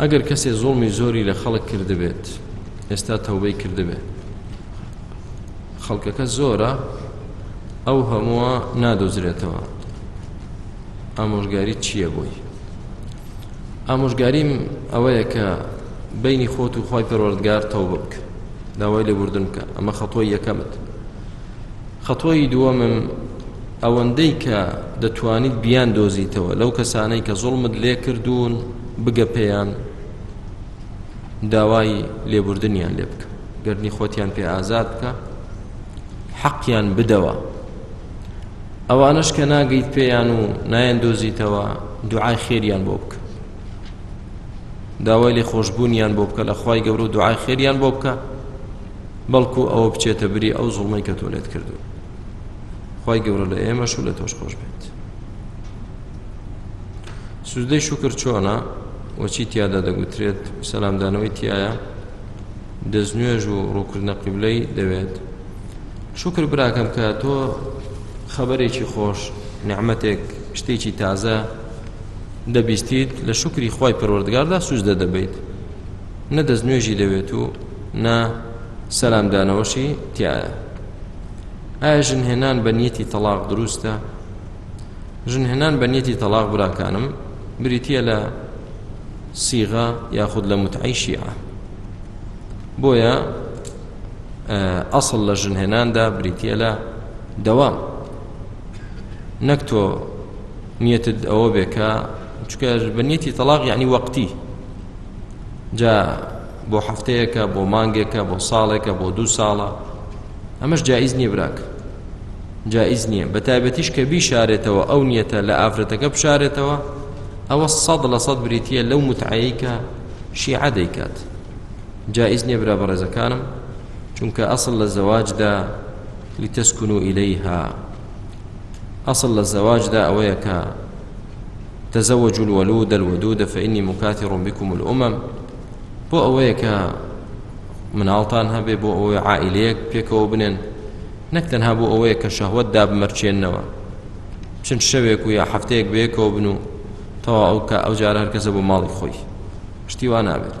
ئەگەر کەسێ زۆڵمی زۆری لە خەڵک کردبێت ئێستا تەوبەی کردبێت خەڵکەکە زۆرە ئەو هەمووە نادۆزرێتەوە ئامۆژگاری چییە بۆی ئامۆژگاریم ئەوەیە کە بینی خۆت و خی پەروەردگار تەوبە بکە داوای لێبوردن بکە ئەمە خەتۆی یەکەمت خەتای دووەمم ئەوەندەی کە دەتوانیت بیان دۆزیتەوە لەو کەسانەی کە زوڵمت لێ کردوون بگە پێیان داوای لێبوردنیان لێ بکە گەرنی خۆتیان پێ ئازاد بکە حەقیان بدەوە ئەوانش کە ناگەیت پێیان و نایەن دۆزیتەوە دوعای خێریان بۆ بکە داوای لێ خۆشببوونیان بۆ بکە لە خی گەورە و دوعای خێریان بۆ بکە بەڵکو ئەوە بچێتە بری ئەو زوڵمەی کە تۆ لێت کردو خی گەورە لە ئێمەش و لە تۆش خۆش بێت سوودەی شکر چۆنە وەچی تیادا دەگوترێت سەلامدانەوەی تایە دەستنوێژ و ڕووکردنە قیبلەی دەوێت شکر براکەم کە تۆ خەبەرێکی خۆش نعممەتێک شتێکی تازە دەبیستیت لە شکری خی پەروەردگاردا سوزدە دەبیت نە دەستنوێژی دەوێت و نە سەلام دانەوەشی تیایە ئایا ژنهێنان بە نیەتی تەلاق دروستە ژنهێنان بە نیەتی تەلاق براکانم بریتە لە سیغە یاخود لە متعی شیعە بۆیە ئەسڵ لە ژنهێناندا بریتە لە دەوام نەک تۆ نیەتت ئەوە بێکە چکە بە نیەتی تەلاق یعنی وەقتی جا بۆ هەفتەیەکە بۆ مانگێکە بۆ ساڵێکە بۆ دوو ساڵە ئەمەش جایز نییە براک جایز نییە بە تایبەتیش کە بیشارێتەوە ئەو نیەتە لە ئافرەتەکە بشارێتەوە ئەوە سەد لە سەد بریتە لەو متعەیکە شیعە دەیکات جایز نییە برا بەڕێزەکانم چونکە ئەسڵ لە زەواجدا لتەسکن و ئیلەیها ئەسڵ لە زەواجدا ئەوەیە کە تزوجوا الولود الودود فإني مكاثر بكم الأمم بۆ ئەوەیە کە مناڵتان هەبێ بۆ ئەوەی عائلەیەک پێکەوە بنێن نەک تەنها بۆ ئەوەیە کە شەهوت دابمەرچێنەوە چەند شەوێک و یا هەفتەیەک بەیەکەوە بن و تەوا ئەو کە ئەو جارە هەرکەسە بۆ ماڵی خۆی شتی وا نابێت